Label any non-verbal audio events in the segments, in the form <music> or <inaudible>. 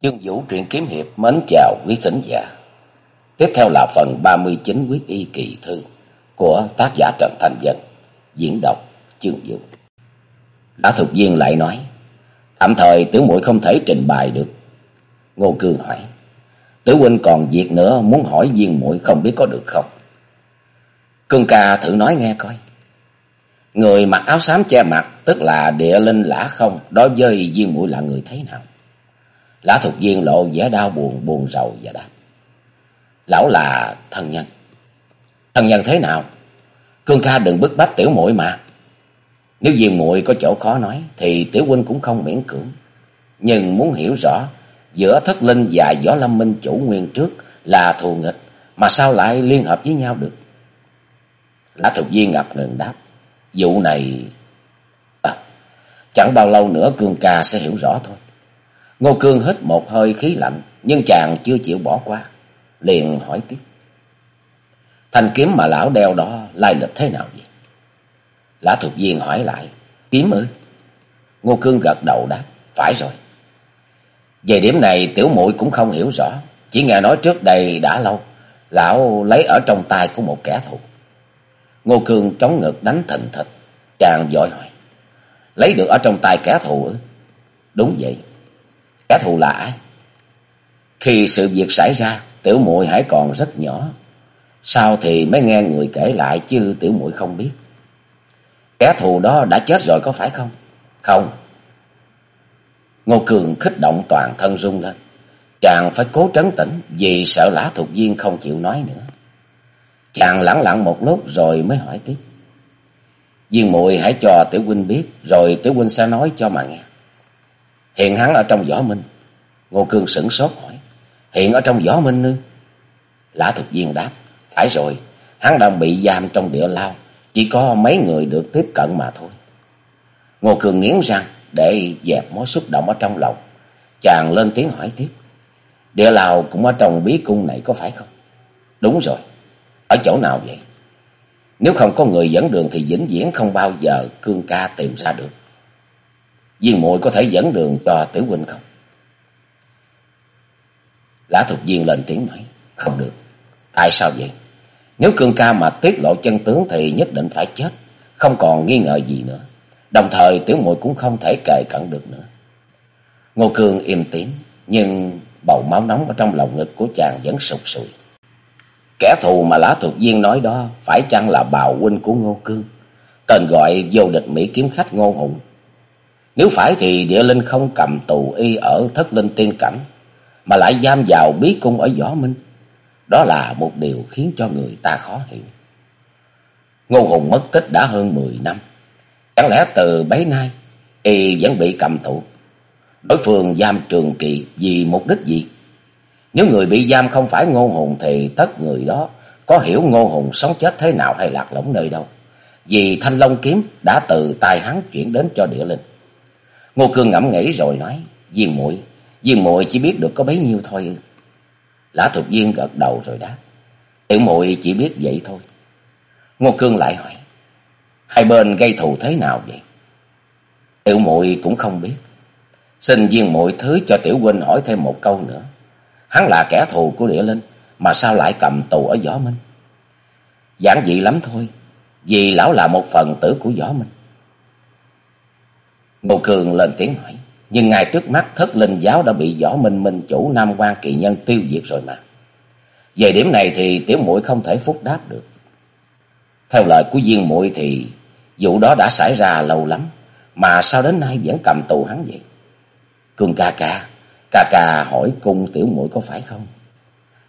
Dương Vũ truyện kiếm hiệp mến chào quý khán giả. Tiếp theo là phần 39 quyết y kỳ thư của tác giả Trần Thành Dân, diễn đọc chương Vũ. Đã thuộc viên lại nói, tạm thời tiểu muội không thể trình bày được. Ngô Cương hỏi, tiểu huynh còn việc nữa muốn hỏi viên muội không biết có được không? Cương ca thử nói nghe coi. Người mặc áo xám che mặt, tức là địa linh lã không, đối với viên muội là người thế nào? Lã Thục viên lộ vẻ đau buồn buồn rầu và đáp. Lão là thân nhân. Thân nhân thế nào? Cương ca đừng bức bách tiểu muội mà. Nếu viên muội có chỗ khó nói thì tiểu huynh cũng không miễn cưỡng. Nhưng muốn hiểu rõ giữa thất linh và võ lâm minh chủ nguyên trước là thù nghịch mà sao lại liên hợp với nhau được? Lã Thục viên ngập ngừng đáp. Vụ này... À, chẳng bao lâu nữa cương ca sẽ hiểu rõ thôi. Ngô Cương hít một hơi khí lạnh, nhưng chàng chưa chịu bỏ qua. Liền hỏi tiếp. Thanh kiếm mà lão đeo đó lai lịch thế nào vậy? Lã thuộc viên hỏi lại. Kiếm ư? Ngô Cương gật đầu đáp. Phải rồi. Về điểm này tiểu muội cũng không hiểu rõ. Chỉ nghe nói trước đây đã lâu. Lão lấy ở trong tay của một kẻ thù. Ngô Cương trống ngực đánh thình thịch. Chàng vội hỏi. Lấy được ở trong tay kẻ thù ư? Đúng vậy. Kẻ thù là ai? Khi sự việc xảy ra, tiểu muội hãy còn rất nhỏ. Sao thì mới nghe người kể lại chứ tiểu muội không biết. Kẻ thù đó đã chết rồi có phải không? Không. Ngô Cường khích động toàn thân rung lên. Chàng phải cố trấn tĩnh vì sợ lã thuộc viên không chịu nói nữa. Chàng lặng lặng một lúc rồi mới hỏi tiếp. Viên muội hãy cho tiểu huynh biết rồi tiểu huynh sẽ nói cho mà nghe. Hiện hắn ở trong võ minh. Ngô Cương sửng sốt hỏi. Hiện ở trong võ minh ư? Lã thực viên đáp. Phải rồi, hắn đang bị giam trong địa lao. Chỉ có mấy người được tiếp cận mà thôi. Ngô Cương nghiến răng để dẹp mối xúc động ở trong lòng. Chàng lên tiếng hỏi tiếp. Địa lao cũng ở trong bí cung này có phải không? Đúng rồi. Ở chỗ nào vậy? Nếu không có người dẫn đường thì vĩnh viễn không bao giờ Cương ca tìm ra được. Viên muội có thể dẫn đường cho tiểu huynh không? Lã thuộc viên lên tiếng nói. Không được. Tại sao vậy? Nếu cương ca mà tiết lộ chân tướng thì nhất định phải chết. Không còn nghi ngờ gì nữa. Đồng thời tiểu muội cũng không thể kề cận được nữa. Ngô Cương im tiếng. Nhưng bầu máu nóng ở trong lòng ngực của chàng vẫn sụt sùi. Kẻ thù mà lã thuộc viên nói đó phải chăng là bào huynh của Ngô Cương? Tên gọi vô địch Mỹ kiếm khách Ngô Hùng nếu phải thì địa linh không cầm tù y ở thất linh tiên cảnh, mà lại giam vào bí cung ở võ minh. Đó là một điều khiến cho người ta khó hiểu. Ngô Hùng mất tích đã hơn 10 năm. Chẳng lẽ từ bấy nay, y vẫn bị cầm tù? Đối phương giam trường kỳ vì mục đích gì? Nếu người bị giam không phải Ngô Hùng thì tất người đó có hiểu Ngô Hùng sống chết thế nào hay lạc lõng nơi đâu. Vì thanh long kiếm đã từ tay hắn chuyển đến cho địa linh. Ngô Cương ngẫm nghĩ rồi nói, Viên muội Viên muội chỉ biết được có bấy nhiêu thôi. Lã Thục viên gật đầu rồi đáp, Tiểu muội chỉ biết vậy thôi. Ngô Cương lại hỏi, Hai bên gây thù thế nào vậy? Tiểu muội cũng không biết. Xin viên muội thứ cho tiểu huynh hỏi thêm một câu nữa. Hắn là kẻ thù của địa linh, mà sao lại cầm tù ở võ minh? Giản dị lắm thôi, vì lão là một phần tử của võ minh. Ngô Cường lên tiếng hỏi. Nhưng ngày trước mắt thất linh giáo đã bị võ minh minh chủ Nam quan kỳ nhân tiêu diệt rồi mà. Về điểm này thì tiểu muội không thể phúc đáp được. Theo lời của Diên muội thì vụ đó đã xảy ra lâu lắm. Mà sao đến nay vẫn cầm tù hắn vậy? Cường ca ca, ca ca hỏi cung tiểu muội có phải không?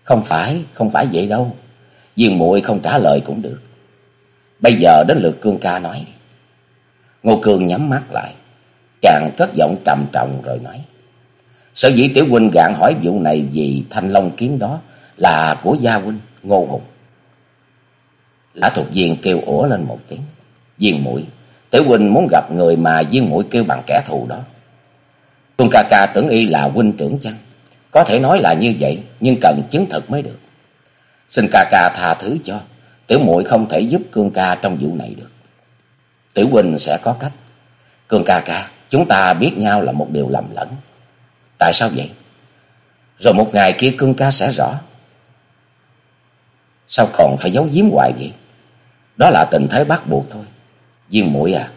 Không phải, không phải vậy đâu. Diên muội không trả lời cũng được. Bây giờ đến lượt cương ca nói đi. Ngô Cường nhắm mắt lại. Chàng cất giọng trầm trọng rồi nói. Sở dĩ tiểu huynh gạn hỏi vụ này vì thanh long kiếm đó là của gia huynh Ngô Hùng. Lã thuộc viên kêu ủa lên một tiếng. Viên mũi, tiểu huynh muốn gặp người mà viên mũi kêu bằng kẻ thù đó. Tuân ca ca tưởng y là huynh trưởng chăng? Có thể nói là như vậy, nhưng cần chứng thực mới được. Xin ca ca tha thứ cho, tiểu muội không thể giúp cương ca trong vụ này được. Tiểu huynh sẽ có cách. Cương ca ca, Chúng ta biết nhau là một điều lầm lẫn. Tại sao vậy? Rồi một ngày kia cương ca sẽ rõ. Sao còn phải giấu giếm hoài vậy? Đó là tình thế bắt buộc thôi. Duyên mũi à,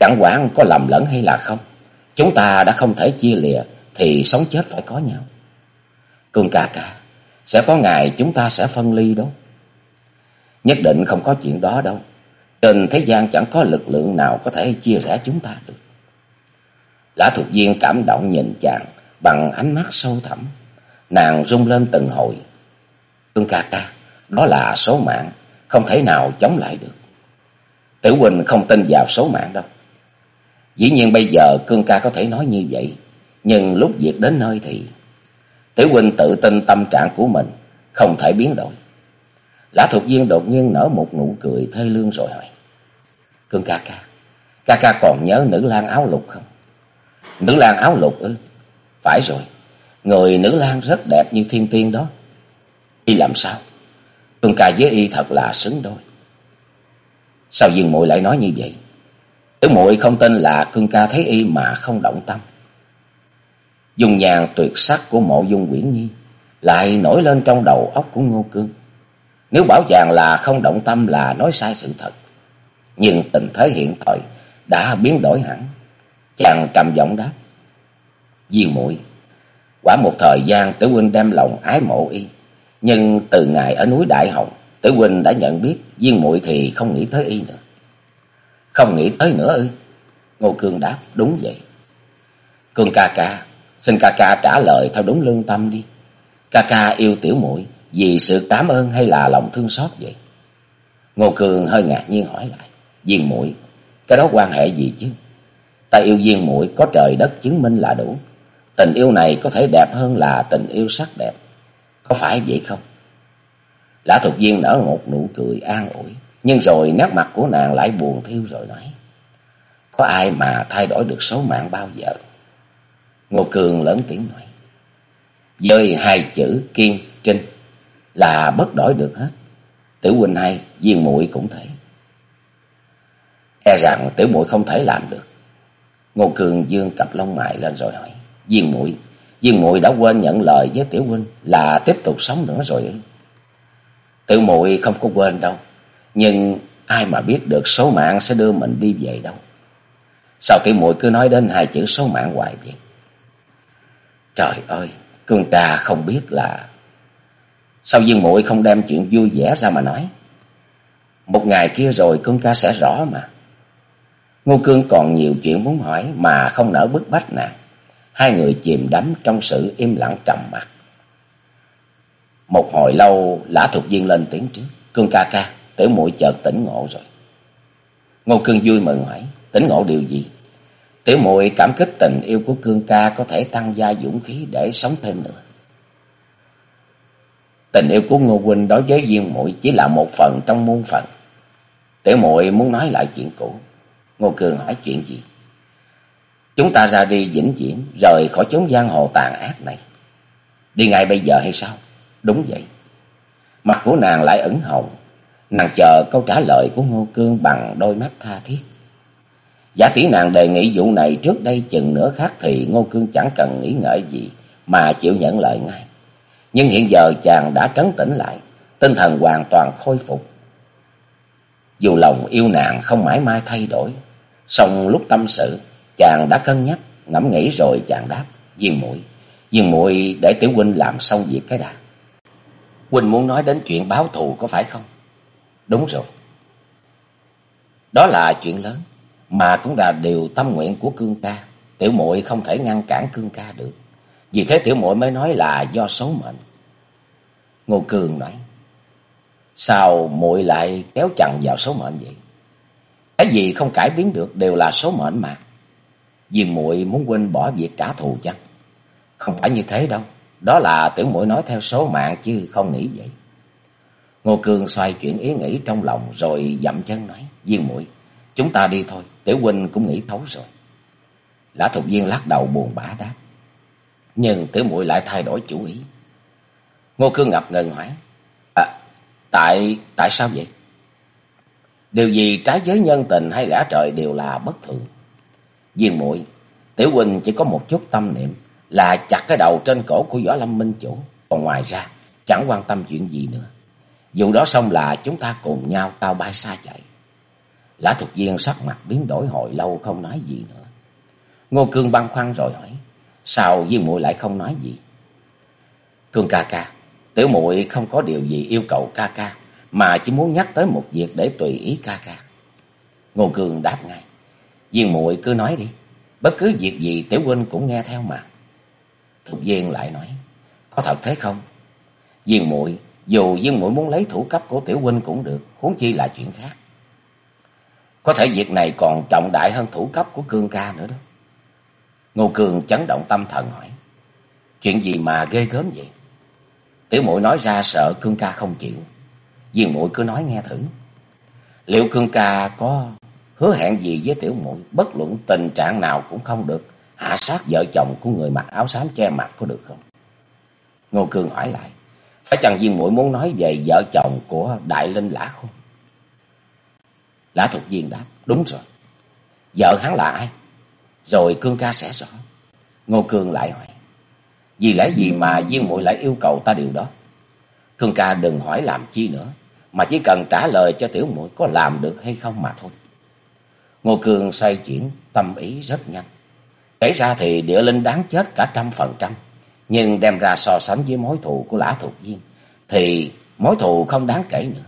chẳng quản có lầm lẫn hay là không. Chúng ta đã không thể chia lìa thì sống chết phải có nhau. Cương ca ca, sẽ có ngày chúng ta sẽ phân ly đó. Nhất định không có chuyện đó đâu. Trên thế gian chẳng có lực lượng nào có thể chia rẽ chúng ta được. Lã thuộc viên cảm động nhìn chàng bằng ánh mắt sâu thẳm. Nàng rung lên từng hồi. Cương ca ca, đó là số mạng, không thể nào chống lại được. Tử Quỳnh không tin vào số mạng đâu. Dĩ nhiên bây giờ Cương ca có thể nói như vậy, nhưng lúc việc đến nơi thì... Tử Quỳnh tự tin tâm trạng của mình, không thể biến đổi. Lã thuộc viên đột nhiên nở một nụ cười thê lương rồi hỏi. Cương ca ca, ca ca còn nhớ nữ lang áo lục không? Nữ lang áo lục ư? Phải rồi, người nữ lang rất đẹp như thiên tiên đó. Y làm sao? Cương ca với y thật là xứng đôi. Sao viên muội lại nói như vậy? Tử muội không tin là cương ca thấy y mà không động tâm. Dùng nhàn tuyệt sắc của mộ dung quyển nhi lại nổi lên trong đầu óc của Ngô Cương. Nếu bảo chàng là không động tâm là nói sai sự thật. Nhưng tình thế hiện thời đã biến đổi hẳn. Chàng trầm giọng đáp. Duyên muội quả một thời gian tử huynh đem lòng ái mộ y. Nhưng từ ngày ở núi Đại Hồng, tử huynh đã nhận biết Duyên muội thì không nghĩ tới y nữa. Không nghĩ tới nữa ư? Ngô Cương đáp, đúng vậy. Cương ca ca, xin ca ca trả lời theo đúng lương tâm đi. Ca ca yêu tiểu muội vì sự cảm ơn hay là lòng thương xót vậy? Ngô Cương hơi ngạc nhiên hỏi lại. Viên muội cái đó quan hệ gì chứ? Ta yêu viên muội có trời đất chứng minh là đủ. Tình yêu này có thể đẹp hơn là tình yêu sắc đẹp. Có phải vậy không? Lã thuộc viên nở một nụ cười an ủi. Nhưng rồi nét mặt của nàng lại buồn thiêu rồi nói. Có ai mà thay đổi được số mạng bao giờ? Ngô Cường lớn tiếng nói. Dơi hai chữ kiên trinh là bất đổi được hết. Tử huynh hay, viên muội cũng thế. E rằng tiểu muội không thể làm được. Ngô Cường dương cặp lông mày lên rồi hỏi. Viên muội viên muội đã quên nhận lời với tiểu huynh là tiếp tục sống nữa rồi ấy. Tiểu muội không có quên đâu. Nhưng ai mà biết được số mạng sẽ đưa mình đi về đâu. Sao tiểu muội cứ nói đến hai chữ số mạng hoài vậy? Trời ơi, cương ta không biết là... Sao viên muội không đem chuyện vui vẻ ra mà nói? Một ngày kia rồi cương ca sẽ rõ mà. Ngô Cương còn nhiều chuyện muốn hỏi mà không nỡ bức bách nàng. Hai người chìm đắm trong sự im lặng trầm mặc. Một hồi lâu lã Thục viên lên tiếng trước. Cương ca ca, tiểu muội chợt tỉnh ngộ rồi. Ngô Cương vui mừng hỏi, tỉnh ngộ điều gì? Tiểu muội cảm kích tình yêu của Cương ca có thể tăng gia dũng khí để sống thêm nữa. Tình yêu của Ngô huynh đối với Viên muội chỉ là một phần trong muôn phần. Tiểu muội muốn nói lại chuyện cũ. Ngô Cường hỏi chuyện gì? Chúng ta ra đi vĩnh viễn, rời khỏi chốn giang hồ tàn ác này. Đi ngay bây giờ hay sao? Đúng vậy. Mặt của nàng lại ẩn hồng. Nàng chờ câu trả lời của Ngô Cương bằng đôi mắt tha thiết. Giả tỷ nàng đề nghị vụ này trước đây chừng nữa khác thì Ngô Cương chẳng cần nghĩ ngợi gì mà chịu nhận lời ngay. Nhưng hiện giờ chàng đã trấn tĩnh lại, tinh thần hoàn toàn khôi phục. Dù lòng yêu nàng không mãi mai thay đổi, xong lúc tâm sự, chàng đã cân nhắc, ngẫm nghĩ rồi chàng đáp, Viên muội Viên muội để tiểu huynh làm xong việc cái đã. Huynh muốn nói đến chuyện báo thù có phải không? Đúng rồi. Đó là chuyện lớn, mà cũng là điều tâm nguyện của cương ca. Tiểu muội không thể ngăn cản cương ca được. Vì thế tiểu muội mới nói là do số mệnh. Ngô Cường nói, sao muội lại kéo chặn vào số mệnh vậy? Cái gì không cải biến được đều là số mệnh mà. Vì muội muốn quên bỏ việc trả thù chăng? Không phải như thế đâu. Đó là tiểu muội nói theo số mạng chứ không nghĩ vậy. Ngô Cương xoay chuyển ý nghĩ trong lòng rồi dậm chân nói. Viên muội chúng ta đi thôi. Tiểu huynh cũng nghĩ thấu rồi. Lã thục viên lắc đầu buồn bã đáp. Nhưng tiểu muội lại thay đổi chủ ý. Ngô Cương ngập ngừng hỏi. À, tại, tại sao vậy? Điều gì trái với nhân tình hay lẽ trời đều là bất thường. Viên muội tiểu huynh chỉ có một chút tâm niệm, là chặt cái đầu trên cổ của Võ Lâm Minh Chủ. Còn ngoài ra, chẳng quan tâm chuyện gì nữa. Dù đó xong là chúng ta cùng nhau cao bay xa chạy. Lã Thục Viên sắc mặt biến đổi hồi lâu không nói gì nữa. Ngô Cương băn khoăn rồi hỏi, sao Viên muội lại không nói gì? Cương ca ca, tiểu muội không có điều gì yêu cầu ca ca, mà chỉ muốn nhắc tới một việc để tùy ý ca ca. Ngô Cường đáp ngay, Viên muội cứ nói đi, bất cứ việc gì tiểu huynh cũng nghe theo mà. Thục Viên lại nói, có thật thế không? Viên muội dù Viên muội muốn lấy thủ cấp của tiểu huynh cũng được, huống chi là chuyện khác. Có thể việc này còn trọng đại hơn thủ cấp của Cương ca nữa đó. Ngô Cường chấn động tâm thần hỏi. Chuyện gì mà ghê gớm vậy? Tiểu muội nói ra sợ Cương ca không chịu. Viên muội cứ nói nghe thử. Liệu Cương ca có hứa hẹn gì với tiểu muội bất luận tình trạng nào cũng không được hạ sát vợ chồng của người mặc áo xám che mặt có được không? Ngô Cương hỏi lại. Phải chăng viên muội muốn nói về vợ chồng của Đại Linh Lã không? Lã Thục Viên đáp. Đúng rồi. Vợ hắn là ai? Rồi Cương ca sẽ rõ. Ngô Cương lại hỏi. Vì lẽ gì mà viên muội lại yêu cầu ta điều đó? Cương ca đừng hỏi làm chi nữa. Mà chỉ cần trả lời cho tiểu muội có làm được hay không mà thôi. Ngô Cương xoay chuyển, tâm ý rất nhanh. Kể ra thì địa linh đáng chết cả trăm phần trăm. Nhưng đem ra so sánh với mối thù của Lã Thục Viên. Thì mối thù không đáng kể nữa.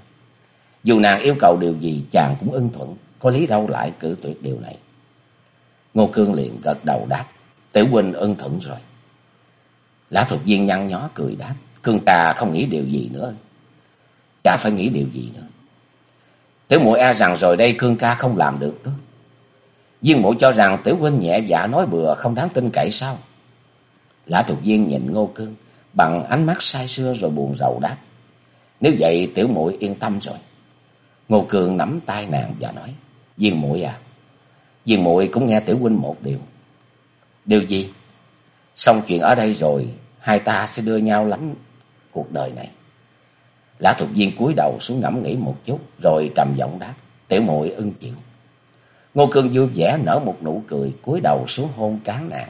Dù nàng yêu cầu điều gì, chàng cũng ưng thuận. Có lý đâu lại cử tuyệt điều này. Ngô Cương liền gật đầu đáp. Tiểu huynh ưng thuận rồi. Lã Thục Viên nhăn nhó cười đáp. Cương ta không nghĩ điều gì nữa. Chả phải nghĩ điều gì nữa. Tiểu muội e rằng rồi đây Cương ca không làm được đó. Viên muội cho rằng Tiểu huynh nhẹ dạ nói bừa không đáng tin cậy sao? Lã thuộc Viên nhìn Ngô Cương bằng ánh mắt say sưa rồi buồn rầu đáp. Nếu vậy Tiểu muội yên tâm rồi. Ngô Cương nắm tay nàng và nói. Viên muội à. Viên muội cũng nghe Tiểu huynh một điều. Điều gì? Xong chuyện ở đây rồi, hai ta sẽ đưa nhau lắm cuộc đời này. Lã thuộc Viên cúi đầu xuống ngẫm nghĩ một chút, rồi trầm giọng đáp, tiểu muội ưng chịu. Ngô Cương vui vẻ nở một nụ cười, cúi đầu xuống hôn trán nàng.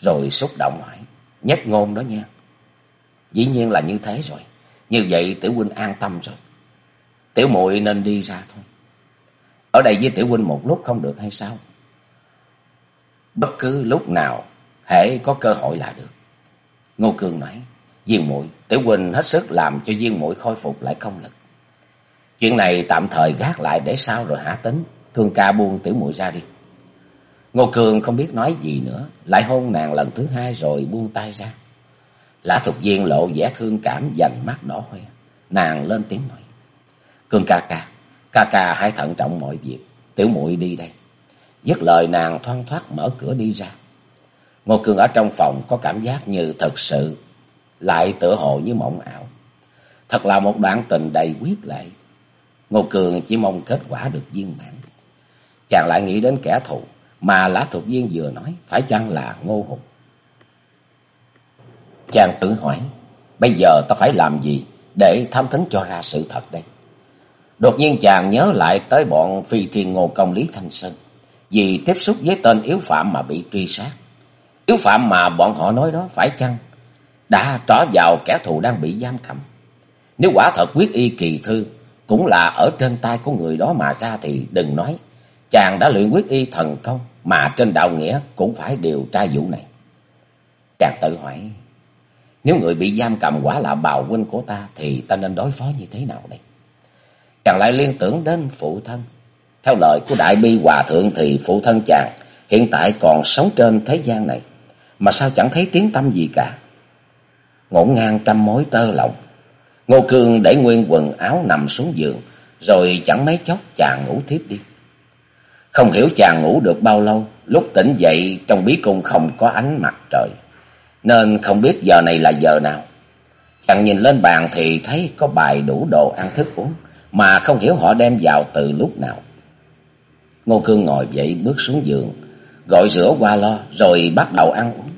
Rồi xúc động hỏi, nhất ngôn đó nha. Dĩ nhiên là như thế rồi, như vậy tiểu huynh an tâm rồi. Tiểu muội nên đi ra thôi. Ở đây với tiểu huynh một lúc không được hay sao? Bất cứ lúc nào, hễ có cơ hội là được. Ngô Cương nói, Viên muội Tiểu huynh hết sức làm cho viên muội khôi phục lại công lực. Chuyện này tạm thời gác lại để sau rồi hả tính. Cương ca buông tiểu muội ra đi. Ngô Cường không biết nói gì nữa, lại hôn nàng lần thứ hai rồi buông tay ra. Lã Thục Viên lộ vẻ thương cảm dành mắt đỏ hoe. Nàng lên tiếng nói. Cương ca ca, ca ca hãy thận trọng mọi việc, tiểu muội đi đây. Dứt lời nàng thoăn thoát mở cửa đi ra. Ngô Cường ở trong phòng có cảm giác như thật sự lại tựa hồ như mộng ảo. Thật là một đoạn tình đầy quyết lệ. Ngô Cường chỉ mong kết quả được viên mãn. Chàng lại nghĩ đến kẻ thù mà Lã Thục Viên vừa nói, phải chăng là Ngô Hùng? Chàng tự hỏi, bây giờ ta phải làm gì để thám thính cho ra sự thật đây? Đột nhiên chàng nhớ lại tới bọn phi thiên ngô công Lý Thanh Sơn, vì tiếp xúc với tên yếu phạm mà bị truy sát. Yếu phạm mà bọn họ nói đó phải chăng đã trở vào kẻ thù đang bị giam cầm. Nếu quả thật quyết y kỳ thư cũng là ở trên tay của người đó mà ra thì đừng nói. Chàng đã luyện quyết y thần công mà trên đạo nghĩa cũng phải điều tra vụ này. Chàng tự hỏi, nếu người bị giam cầm quả là bào huynh của ta thì ta nên đối phó như thế nào đây? Chàng lại liên tưởng đến phụ thân. Theo lời của Đại Bi Hòa Thượng thì phụ thân chàng hiện tại còn sống trên thế gian này. Mà sao chẳng thấy tiếng tâm gì cả? Ngổn ngang trăm mối tơ lòng. Ngô Cương để nguyên quần áo nằm xuống giường, rồi chẳng mấy chốc chàng ngủ tiếp đi. Không hiểu chàng ngủ được bao lâu, lúc tỉnh dậy trong bí cung không có ánh mặt trời, nên không biết giờ này là giờ nào. Chàng nhìn lên bàn thì thấy có bài đủ đồ ăn thức uống, mà không hiểu họ đem vào từ lúc nào. Ngô Cương ngồi dậy bước xuống giường, gọi rửa qua lo, rồi bắt đầu ăn uống.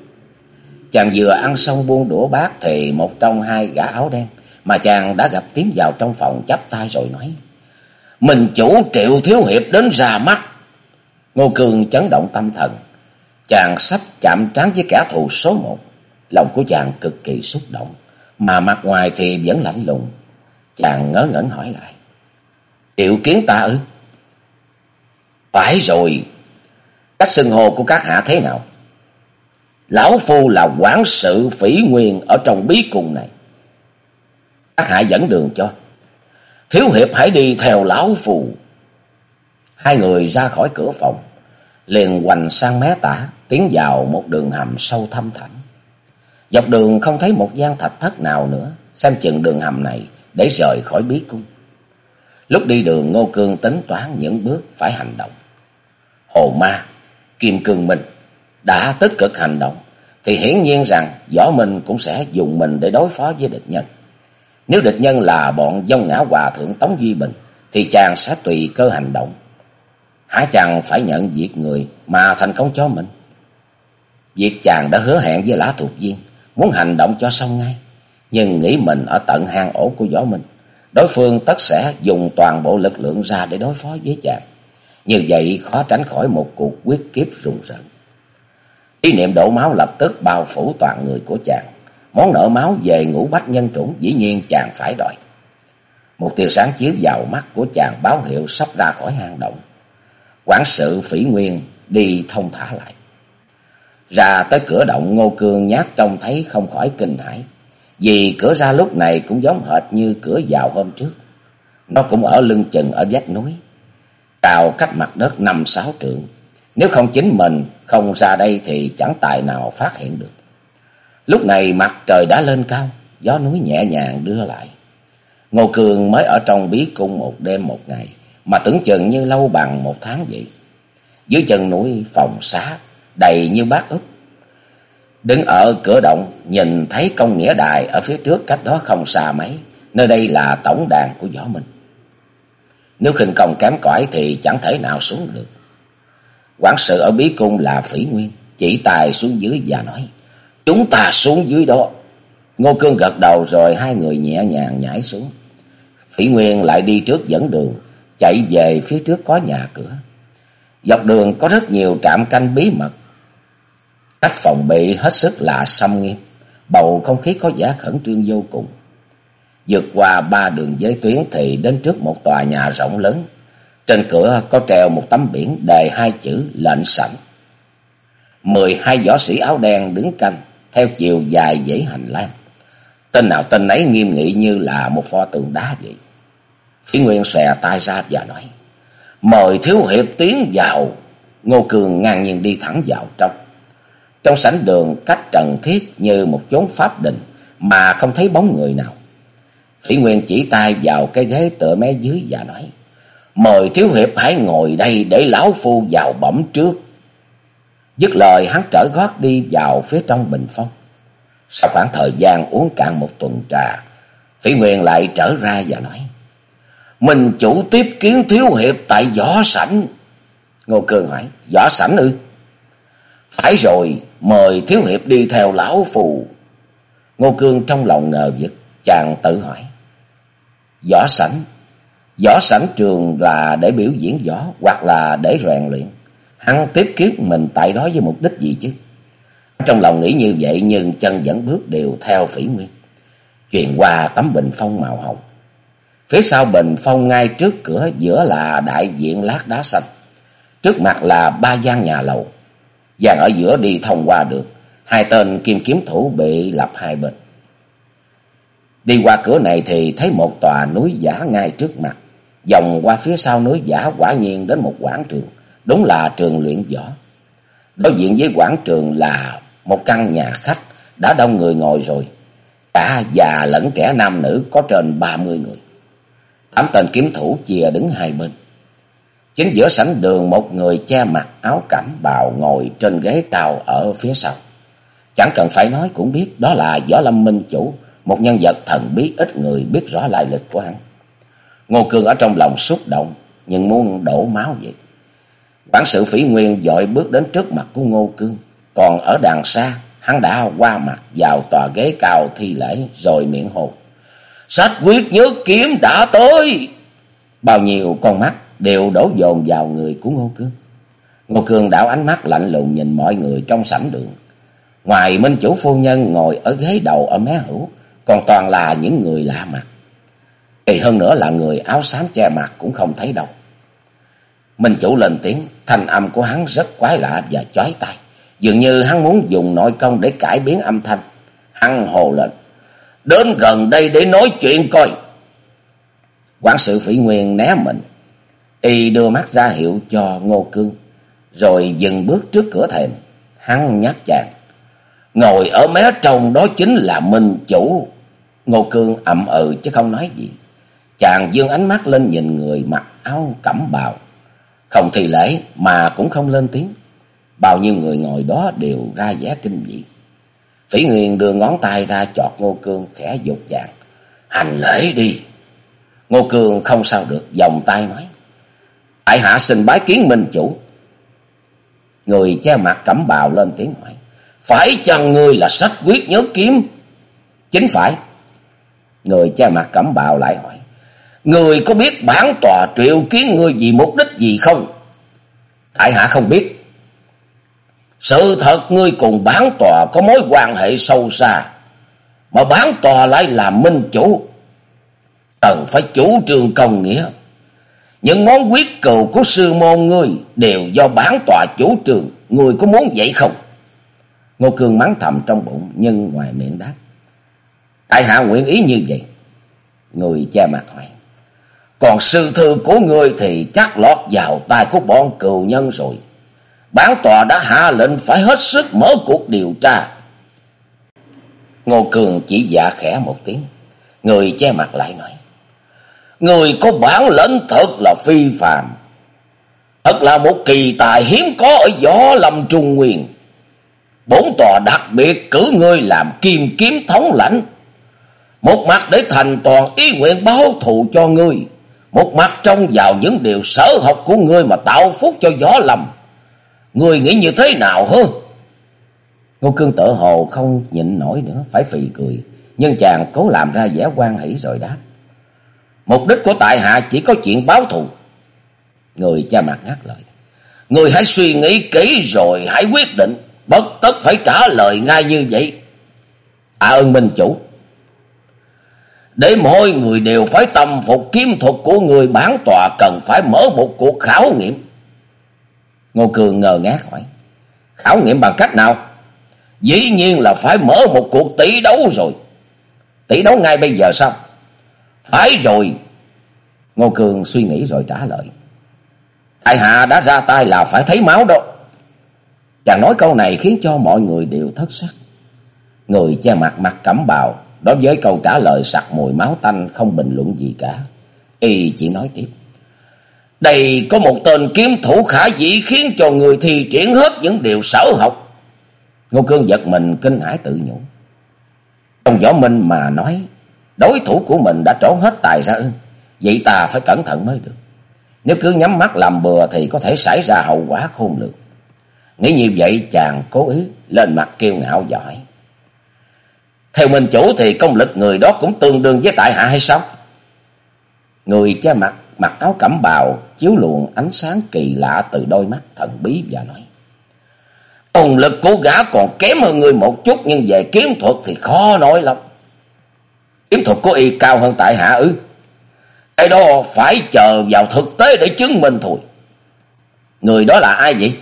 Chàng vừa ăn xong buông đũa bát thì một trong hai gã áo đen mà chàng đã gặp tiến vào trong phòng chắp tay rồi nói. Mình chủ triệu thiếu hiệp đến ra mắt. Ngô Cường chấn động tâm thần. Chàng sắp chạm trán với kẻ thù số một. Lòng của chàng cực kỳ xúc động. Mà mặt ngoài thì vẫn lạnh lùng. Chàng ngớ ngẩn hỏi lại. Triệu kiến ta ư? Phải rồi. Cách xưng hô của các hạ thế nào? Lão Phu là quản sự phỉ nguyên ở trong bí cung này. Các hạ dẫn đường cho. Thiếu hiệp hãy đi theo lão Phu. Hai người ra khỏi cửa phòng. Liền hoành sang mé tả, tiến vào một đường hầm sâu thăm thẳm. Dọc đường không thấy một gian thạch thất nào nữa, xem chừng đường hầm này để rời khỏi bí cung. Lúc đi đường Ngô Cương tính toán những bước phải hành động. Hồ Ma, Kim Cương Minh đã tích cực hành động, thì hiển nhiên rằng Võ Minh cũng sẽ dùng mình để đối phó với địch nhân. Nếu địch nhân là bọn dông ngã hòa thượng Tống Duy Bình, thì chàng sẽ tùy cơ hành động. Hả chàng phải nhận việc người mà thành công cho mình. Việc chàng đã hứa hẹn với Lã Thuộc Viên, muốn hành động cho xong ngay. Nhưng nghĩ mình ở tận hang ổ của Võ Minh, đối phương tất sẽ dùng toàn bộ lực lượng ra để đối phó với chàng. Như vậy khó tránh khỏi một cuộc quyết kiếp rùng rợn. Ý niệm đổ máu lập tức bao phủ toàn người của chàng. Món nợ máu về ngũ bách nhân trũng dĩ nhiên chàng phải đòi. Một tia sáng chiếu vào mắt của chàng báo hiệu sắp ra khỏi hang động. Quản sự phỉ nguyên đi thông thả lại. Ra tới cửa động, Ngô Cương nhát trông thấy không khỏi kinh hãi. Vì cửa ra lúc này cũng giống hệt như cửa vào hôm trước. Nó cũng ở lưng chừng ở vách núi. Cao cách mặt đất năm sáu trượng. Nếu không chính mình không ra đây thì chẳng tài nào phát hiện được. Lúc này mặt trời đã lên cao, gió núi nhẹ nhàng đưa lại. Ngô Cường mới ở trong bí cung một đêm một ngày, mà tưởng chừng như lâu bằng một tháng vậy. Dưới chân núi phòng xá, đầy như bát úp. Đứng ở cửa động, nhìn thấy công nghĩa đài ở phía trước cách đó không xa mấy, nơi đây là tổng đàn của võ mình Nếu khinh công kém cỏi thì chẳng thể nào xuống được. Quản sự ở bí cung là phỉ nguyên, chỉ tài xuống dưới và nói, chúng ta xuống dưới đó. Ngô Cương gật đầu rồi hai người nhẹ nhàng nhảy xuống. Phỉ Nguyên lại đi trước dẫn đường, chạy về phía trước có nhà cửa. Dọc đường có rất nhiều trạm canh bí mật. Cách phòng bị hết sức là xâm nghiêm, bầu không khí có vẻ khẩn trương vô cùng. Vượt qua ba đường giới tuyến thì đến trước một tòa nhà rộng lớn. Trên cửa có treo một tấm biển đề hai chữ lệnh sẵn Mười hai võ sĩ áo đen đứng canh, theo chiều dài dãy hành lang. Tên nào tên ấy nghiêm nghị như là một pho tượng đá vậy. Phí Nguyên xòe tay ra và nói. Mời thiếu hiệp tiến vào. Ngô Cường ngang nhiên đi thẳng vào trong. Trong sảnh đường cách trần thiết như một chốn pháp đình mà không thấy bóng người nào. Phỉ Nguyên chỉ tay vào cái ghế tựa mé dưới và nói. Mời thiếu hiệp hãy ngồi đây để lão phu vào bẩm trước. Dứt lời hắn trở gót đi vào phía trong bình phong. Sau khoảng thời gian uống cạn một tuần trà, Phỉ Nguyên lại trở ra và nói. Mình chủ tiếp kiến thiếu hiệp tại võ sảnh. Ngô Cương hỏi, võ sảnh ư? Phải rồi, mời thiếu hiệp đi theo lão phù. Ngô Cương trong lòng ngờ vực, chàng tự hỏi. Võ sảnh, võ sảnh trường là để biểu diễn võ hoặc là để rèn luyện. Hắn tiếp kiếp mình tại đó với mục đích gì chứ? Trong lòng nghĩ như vậy, nhưng chân vẫn bước đều theo phỉ nguyên. Truyền qua tấm bình phong màu hồng. Phía sau bình phong ngay trước cửa, giữa là đại diện lát đá xanh. Trước mặt là ba gian nhà lầu. Gian ở giữa đi thông qua được. Hai tên kim kiếm thủ bị lập hai bên. Đi qua cửa này thì thấy một tòa núi giả ngay trước mặt. Dòng qua phía sau núi giả quả nhiên đến một quảng trường. Đúng là trường luyện võ. Đối diện với quảng trường là một căn nhà khách đã đông người ngồi rồi. Cả già lẫn trẻ nam nữ có trên ba mươi người. Tám tên kiếm thủ chia đứng hai bên. Chính giữa sảnh đường một người che mặt áo cẩm bào ngồi trên ghế cao ở phía sau. Chẳng cần phải nói cũng biết đó là Võ Lâm Minh Chủ, một nhân vật thần bí ít người biết rõ lại lịch của hắn. Ngô Cương ở trong lòng xúc động, nhưng muốn đổ máu vậy. Quản sự phỉ nguyên dội bước đến trước mặt của Ngô Cương, còn ở đằng xa, hắn đã qua mặt vào tòa ghế cao thi lễ rồi miệng hồ. Sách quyết nhớ kiếm đã tới. Bao nhiêu con mắt đều đổ dồn vào người của Ngô Cương. Ngô Cương đảo ánh mắt lạnh lùng nhìn mọi người trong sảnh đường. Ngoài Minh Chủ Phu Nhân ngồi ở ghế đầu ở mé hữu, còn toàn là những người lạ mặt. Kỳ hơn nữa là người áo xám che mặt cũng không thấy đâu. Minh Chủ lên tiếng, thanh âm của hắn rất quái lạ và chói tai. Dường như hắn muốn dùng nội công để cải biến âm thanh. Hắn hồ lên. Đến gần đây để nói chuyện coi. Quản sự phỉ nguyên né mình. Y đưa mắt ra hiệu cho Ngô Cương. Rồi dừng bước trước cửa thềm. Hắn nhắc chàng. Ngồi ở mé trong đó chính là Minh Chủ. Ngô Cương ậm ừ chứ không nói gì. Chàng dương ánh mắt lên nhìn người mặc áo cẩm bào. Không thì lễ mà cũng không lên tiếng. Bao nhiêu người ngồi đó đều ra vẻ kinh dị. Phỉ Nguyên đưa ngón tay ra chọt Ngô Cương khẽ dục dạng Hành lễ đi. Ngô Cương không sao được, vòng tay nói. Tại hạ xin bái kiến minh chủ. Người che mặt cẩm bào lên tiếng hỏi. Phải chăng ngươi là sách quyết nhớ kiếm? Chính phải. Người che mặt cẩm bào lại hỏi. Người có biết bản tòa triệu kiến ngươi vì mục đích gì không? Tại hạ không biết. Sự thật ngươi cùng bán tòa có mối quan hệ sâu xa. Mà bán tòa lại là minh chủ. Cần phải chủ trương công nghĩa. Những món quyết cầu của sư môn ngươi đều do bán tòa chủ trương. Ngươi có muốn vậy không? Ngô Cương mắng thầm trong bụng, nhưng ngoài miệng đáp. Tại hạ nguyện ý như vậy. Người cha mặt hỏi. Còn sư thư của ngươi thì chắc lọt vào tay của bọn cừu nhân rồi. Bản tòa đã hạ lệnh phải hết sức mở cuộc điều tra. Ngô Cường chỉ dạ khẽ một tiếng. Người che mặt lại nói. Người có bản lĩnh thật là phi phàm. Thật là một kỳ tài hiếm có ở gió lâm trung nguyên. Bốn tòa đặc biệt cử ngươi làm kim kiếm thống lãnh. Một mặt để thành toàn ý nguyện báo thù cho ngươi. Một mặt trông vào những điều sở học của ngươi mà tạo phúc cho gió lầm. Ngươi nghĩ như thế nào hơn? Ngô Cương tự hồ không nhịn nổi nữa, phải phì cười. Nhưng chàng cố làm ra vẻ quan hỷ rồi đáp. Mục đích của tại hạ chỉ có chuyện báo thù. Người cha mặt ngắt lời. Người hãy suy nghĩ kỹ rồi hãy quyết định. Bất tất phải trả lời ngay như vậy. À ơn minh chủ. Để mọi người đều phải tâm phục kiếm thuật của người bán tòa cần phải mở một cuộc khảo nghiệm. Ngô Cường ngờ ngác hỏi. Khảo nghiệm bằng cách nào? Dĩ nhiên là phải mở một cuộc tỷ đấu rồi. Tỷ đấu ngay bây giờ sao? Phải rồi. Ngô Cường suy nghĩ rồi trả lời. Tại hạ đã ra tay là phải thấy máu đâu. Chàng nói câu này khiến cho mọi người đều thất sắc. Người che mặt mặt cẩm bào, đối với câu trả lời sặc mùi máu tanh không bình luận gì cả. Y chỉ nói tiếp. Đây có một tên kiếm thủ khả dĩ khiến cho người thi triển hết những điều sở học. Ngô Cương giật mình kinh hãi tự nhủ. Trong võ minh mà nói, đối thủ của mình đã trốn hết tài ra. Vậy ta phải cẩn thận mới được. Nếu cứ nhắm mắt làm bừa thì có thể xảy ra hậu quả khôn lường. Nghĩ như vậy chàng cố ý lên mặt kiêu ngạo giỏi. Theo mình chủ thì công lực người đó cũng tương đương với tại hạ hay sao? Người che mặt, mặc áo cẩm bào, chiếu luồng ánh sáng kỳ lạ từ đôi mắt thần bí và nói. Công lực của gã còn kém hơn người một chút nhưng về kiếm thuật thì khó nói lắm. Kiếm thuật của y cao hơn tại hạ ư? Cái đó phải chờ vào thực tế để chứng minh thôi. Người đó là ai vậy?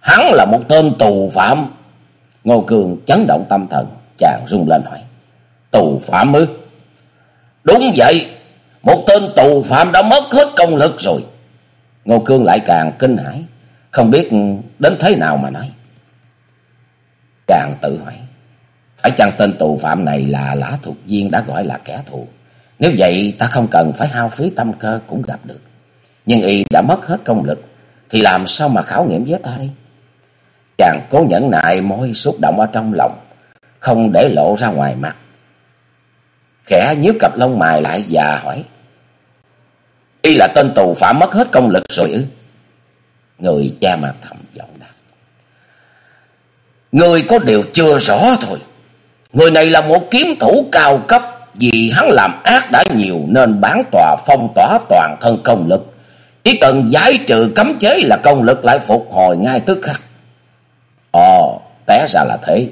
Hắn là một tên tù phạm. Ngô Cường chấn động tâm thần, chàng rung lên hỏi. Tù phạm ư? Đúng vậy, một tên tù phạm đã mất hết công lực rồi. Ngô Cương lại càng kinh hãi, không biết đến thế nào mà nói. Càng tự hỏi, phải chăng tên tù phạm này là lã thuộc viên đã gọi là kẻ thù? Nếu vậy ta không cần phải hao phí tâm cơ cũng gặp được. Nhưng y đã mất hết công lực, thì làm sao mà khảo nghiệm với ta đi? Chàng cố nhẫn nại môi xúc động ở trong lòng, không để lộ ra ngoài mặt. Khẽ nhíu cặp lông mày lại và hỏi. Y là tên tù phạm mất hết công lực rồi ư? Người cha mặt thầm giọng đáp. Người có điều chưa rõ thôi. Người này là một kiếm thủ cao cấp. Vì hắn làm ác đã nhiều nên bán tòa phong tỏa toàn thân công lực. Chỉ cần giải trừ cấm chế là công lực lại phục hồi ngay tức khắc. Ồ, té ra là thế.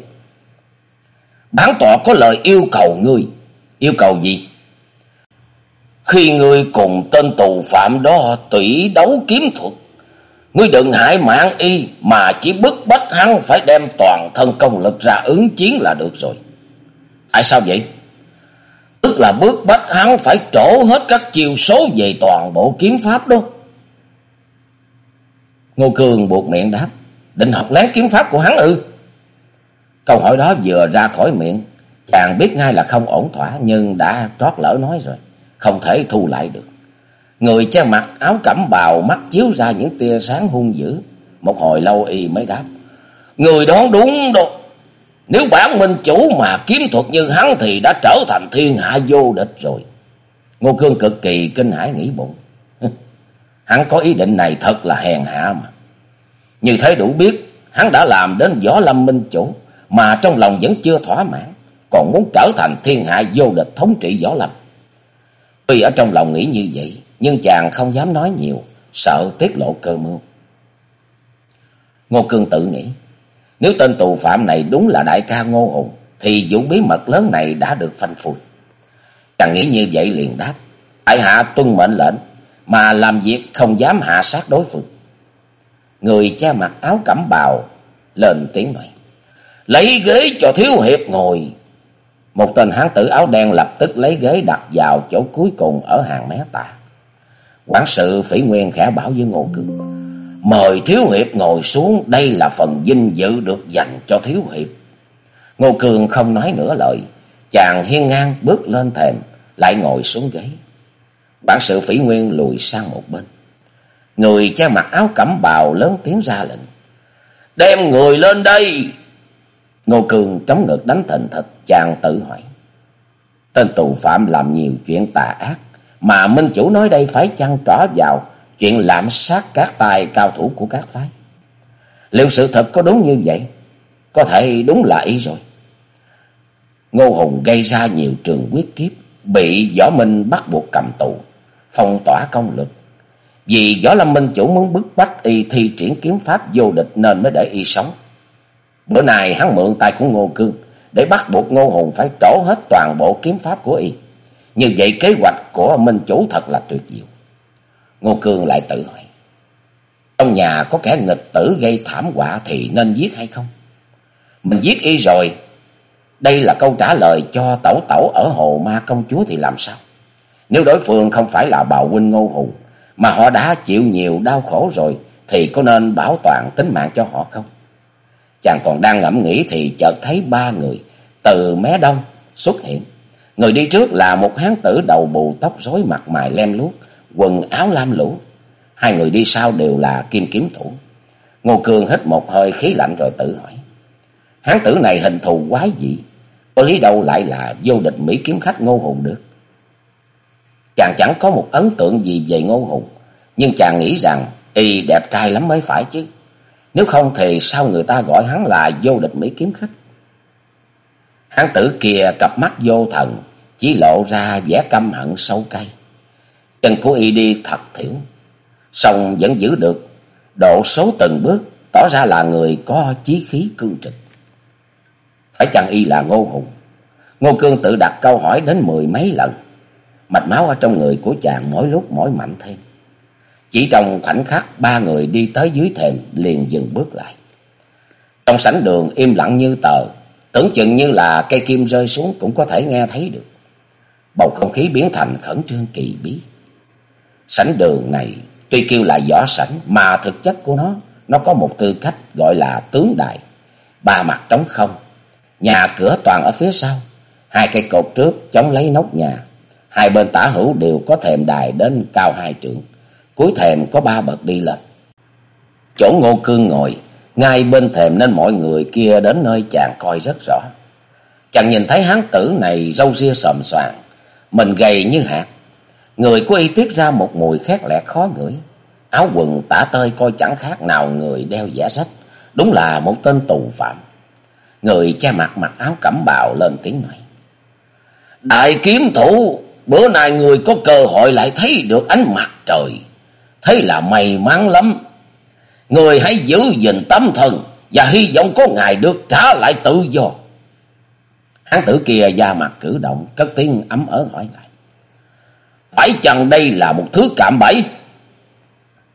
Bản tọa có lời yêu cầu ngươi. Yêu cầu gì? Khi ngươi cùng tên tù phạm đó tủy đấu kiếm thuật, ngươi đừng hại mạng y mà chỉ bức bách hắn phải đem toàn thân công lực ra ứng chiến là được rồi. Tại sao vậy? Tức là bức bách hắn phải trổ hết các chiêu số về toàn bộ kiếm pháp đó. Ngô Cường buộc miệng đáp, định học lén kiếm pháp của hắn ư? Câu hỏi đó vừa ra khỏi miệng, chàng biết ngay là không ổn thỏa nhưng đã trót lỡ nói rồi, không thể thu lại được. Người che mặt áo cẩm bào mắt chiếu ra những tia sáng hung dữ. Một hồi lâu y mới đáp. Người đoán đúng đâu. Nếu bản minh chủ mà kiếm thuật như hắn thì đã trở thành thiên hạ vô địch rồi. Ngô Cương cực kỳ kinh hãi nghĩ bụng. <laughs> hắn có ý định này thật là hèn hạ mà. Như thế đủ biết hắn đã làm đến võ lâm minh chủ mà trong lòng vẫn chưa thỏa mãn. Còn muốn trở thành thiên hạ vô địch thống trị võ lâm. Tuy ở trong lòng nghĩ như vậy nhưng chàng không dám nói nhiều, sợ tiết lộ cơ mưu. Ngô Cương tự nghĩ, nếu tên tù phạm này đúng là đại ca Ngô Hùng, thì vụ bí mật lớn này đã được phanh phui. Chàng nghĩ như vậy liền đáp, tại hạ tuân mệnh lệnh, mà làm việc không dám hạ sát đối phương. Người cha mặc áo cẩm bào, lên tiếng nói, lấy ghế cho thiếu hiệp ngồi. Một tên hán tử áo đen lập tức lấy ghế đặt vào chỗ cuối cùng ở hàng mé tà. Quản sự phỉ nguyên khẽ bảo với Ngô Cương. Mời Thiếu Hiệp ngồi xuống, đây là phần dinh dự được dành cho Thiếu Hiệp. Ngô Cương không nói nửa lời, chàng hiên ngang bước lên thềm, lại ngồi xuống ghế. Quản sự phỉ nguyên lùi sang một bên. Người che mặc áo cẩm bào lớn tiếng ra lệnh. Đem người lên đây! Ngô Cương trống ngực đánh thình thịch, chàng tự hỏi. Tên tù phạm làm nhiều chuyện tà ác, mà minh chủ nói đây phải chăng trỏ vào chuyện lạm sát các tài cao thủ của các phái. Liệu sự thật có đúng như vậy? Có thể đúng là ý rồi. Ngô Hùng gây ra nhiều trường quyết kiếp, bị Võ Minh bắt buộc cầm tù, phong tỏa công lực. Vì Võ Lâm Minh chủ muốn bức bách y thi triển kiếm pháp vô địch nên mới để y sống. Bữa nay hắn mượn tay của Ngô Cương để bắt buộc Ngô Hùng phải trổ hết toàn bộ kiếm pháp của y. Như vậy kế hoạch của Minh Chủ thật là tuyệt diệu. Ngô Cương lại tự hỏi. Trong nhà có kẻ nghịch tử gây thảm họa thì nên giết hay không? Mình giết y rồi. Đây là câu trả lời cho tẩu tẩu ở hồ ma công chúa thì làm sao? Nếu đối phương không phải là bào huynh Ngô Hùng, mà họ đã chịu nhiều đau khổ rồi, thì có nên bảo toàn tính mạng cho họ không? Chàng còn đang ngẫm nghĩ thì chợt thấy ba người từ mé đông xuất hiện. Người đi trước là một hán tử đầu bù tóc rối mặt mày lem luốc, quần áo lam lũ. Hai người đi sau đều là kim kiếm thủ. Ngô Cương hít một hơi khí lạnh rồi tự hỏi. Hán tử này hình thù quái dị, có lý đâu lại là vô địch Mỹ kiếm khách Ngô Hùng được. Chàng chẳng có một ấn tượng gì về Ngô Hùng, nhưng chàng nghĩ rằng y đẹp trai lắm mới phải chứ. Nếu không thì sao người ta gọi hắn là vô địch Mỹ kiếm khách? Hán tử kia cặp mắt vô thần, chỉ lộ ra vẻ căm hận sâu cay. Chân của y đi thật thiểu, song vẫn giữ được độ số từng bước, tỏ ra là người có chí khí cương trực. Phải chăng y là Ngô Hùng? Ngô Cương tự đặt câu hỏi đến mười mấy lần. Mạch máu ở trong người của chàng mỗi lúc mỗi mạnh thêm. Chỉ trong khoảnh khắc ba người đi tới dưới thềm liền dừng bước lại. Trong sảnh đường im lặng như tờ, tưởng chừng như là cây kim rơi xuống cũng có thể nghe thấy được. Bầu không khí biến thành khẩn trương kỳ bí. Sảnh đường này tuy kêu là võ sảnh mà thực chất của nó, nó có một tư cách gọi là tướng đại. Ba mặt trống không, nhà cửa toàn ở phía sau. Hai cây cột trước chống lấy nóc nhà. Hai bên tả hữu đều có thềm đài đến cao hai trượng. Cuối thềm có ba bậc đi lên. Chỗ ngô cương ngồi, ngay bên thềm nên mọi người kia đến nơi chàng coi rất rõ. Chàng nhìn thấy hán tử này râu ria sầm soạn, mình gầy như hạt. Người của y tiết ra một mùi khét lẹt khó ngửi. Áo quần tả tơi coi chẳng khác nào người đeo giả rách. Đúng là một tên tù phạm. Người che mặt mặc áo cẩm bào lên tiếng nói. Đại kiếm thủ, bữa nay người có cơ hội lại thấy được ánh mặt trời. Thế là may mắn lắm. Người hãy giữ gìn tâm thần và hy vọng có ngày được trả lại tự do. Hán tử kia da mặt cử động, cất tiếng ấm ớ hỏi lại. Phải chăng đây là một thứ cạm bẫy?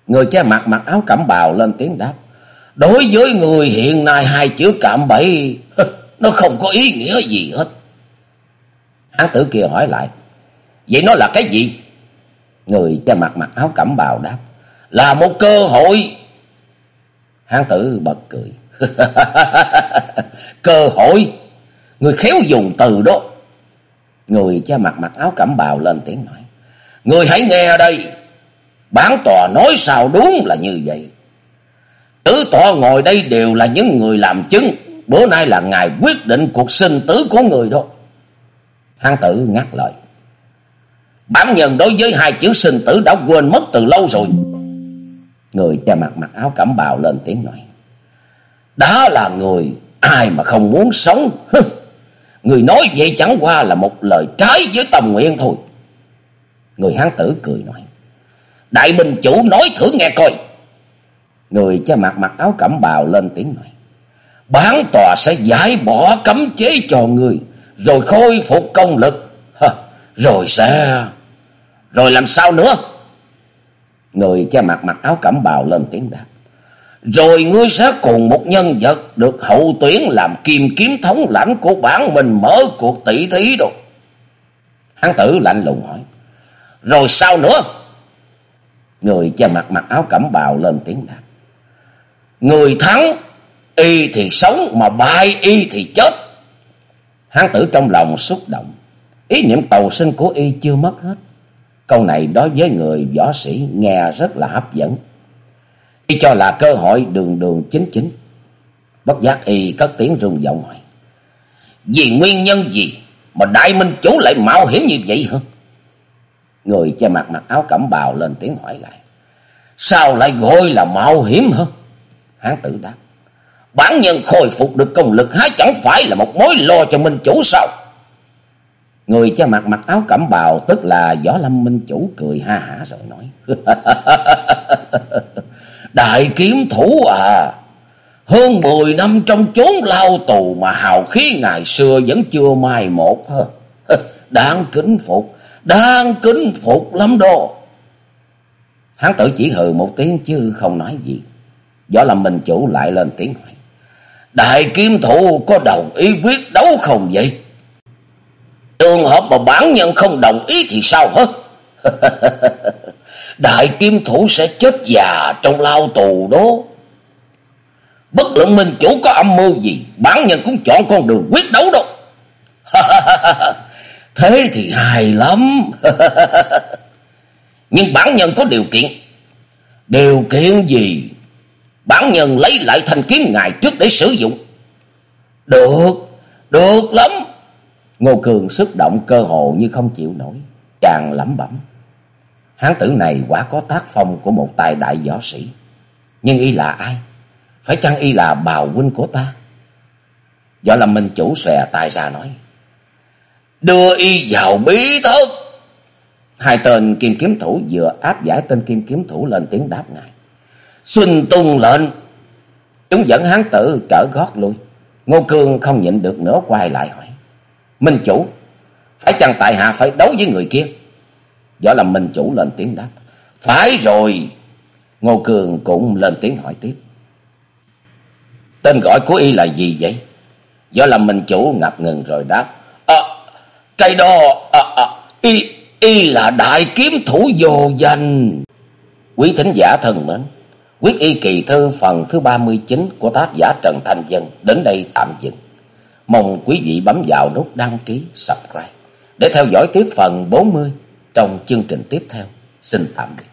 Người che mặt mặc áo cẩm bào lên tiếng đáp. Đối với người hiện nay hai chữ cạm bẫy <laughs> nó không có ý nghĩa gì hết. Hán tử kia hỏi lại. Vậy nó là cái gì? Người che mặt mặc áo cẩm bào đáp. Là một cơ hội. Hán tử bật cười. <laughs> cơ hội? Người khéo dùng từ đó. Người che mặt mặc áo cẩm bào lên tiếng nói. Người hãy nghe đây. Bản tòa nói sao đúng là như vậy. Tứ tọa ngồi đây đều là những người làm chứng. Bữa nay là ngày quyết định cuộc sinh tử của người đó. Hán tử ngắt lời. Bản nhân đối với hai chữ sinh tử đã quên mất từ lâu rồi. Người cha mặt mặc áo cẩm bào lên tiếng nói. Đó là người ai mà không muốn sống. Người nói vậy chẳng qua là một lời trái với tâm nguyện thôi. Người hán tử cười nói. Đại bình chủ nói thử nghe coi. Người cha mặt mặc áo cẩm bào lên tiếng nói. Bán tòa sẽ giải bỏ cấm chế cho người. Rồi khôi phục công lực. rồi sẽ... Rồi làm sao nữa? Người che mặt mặc áo cẩm bào lên tiếng đáp. Rồi ngươi sẽ cùng một nhân vật được hậu tuyển làm kim kiếm thống lãnh của bản mình mở cuộc tỷ thí đâu. Hán tử lạnh lùng hỏi. Rồi sao nữa? Người che mặt mặc áo cẩm bào lên tiếng đáp. Người thắng, y thì sống mà bại y thì chết. Hán tử trong lòng xúc động. Ý niệm cầu sinh của y chưa mất hết. Câu này đối với người võ sĩ nghe rất là hấp dẫn. Y cho là cơ hội đường đường chính chính. Bất giác y cất tiếng rung giọng hỏi. Vì nguyên nhân gì mà đại minh chủ lại mạo hiểm như vậy hả? Người che mặt mặc áo cẩm bào lên tiếng hỏi lại. Sao lại gọi là mạo hiểm hả? Hán tử đáp. Bản nhân khôi phục được công lực há chẳng phải là một mối lo cho minh chủ sao? Người che mặt mặc áo cẩm bào tức là Võ Lâm Minh Chủ cười ha hả rồi nói. <laughs> Đại kiếm thủ à, hơn 10 năm trong chốn lao tù mà hào khí ngày xưa vẫn chưa mai một. <laughs> Đáng kính phục, đáng kính phục lắm đó. Hắn tự chỉ hừ một tiếng chứ không nói gì. Võ Lâm Minh Chủ lại lên tiếng hỏi. Đại kiếm thủ có đồng ý quyết đấu không vậy? Trường hợp mà bản nhân không đồng ý thì sao hết? <laughs> Đại kim thủ sẽ chết già trong lao tù đó. Bất luận minh chủ có âm mưu gì, bản nhân cũng chọn con đường quyết đấu đâu. <laughs> Thế thì hài lắm. <laughs> Nhưng bản nhân có điều kiện. Điều kiện gì? Bản nhân lấy lại thanh kiếm ngài trước để sử dụng. Được, được lắm. Ngô Cường xúc động cơ hồ như không chịu nổi. Chàng lẩm bẩm. Hán tử này quả có tác phong của một tài đại võ sĩ. Nhưng y là ai? Phải chăng y là bào huynh của ta? Võ là minh chủ xòe tay ra nói. Đưa y vào bí thất. Hai tên kim kiếm thủ vừa áp giải tên kim kiếm thủ lên tiếng đáp ngài. Xuân tung lệnh. Chúng dẫn hán tử trở gót lui. Ngô Cương không nhịn được nữa quay lại hỏi. Minh chủ, phải chăng tại hạ phải đấu với người kia? Võ Lâm Minh chủ lên tiếng đáp. Phải rồi. Ngô Cường cũng lên tiếng hỏi tiếp. Tên gọi của y là gì vậy? Võ Lâm Minh chủ ngập ngừng rồi đáp. À, cây đó, à, à, y, y là đại kiếm thủ vô danh. Quý thính giả thân mến. Quyết y kỳ thư phần thứ 39 của tác giả Trần Thanh Dân đến đây tạm dừng. Mong quý vị bấm vào nút đăng ký, subscribe để theo dõi tiếp phần 40 trong chương trình tiếp theo. Xin tạm biệt.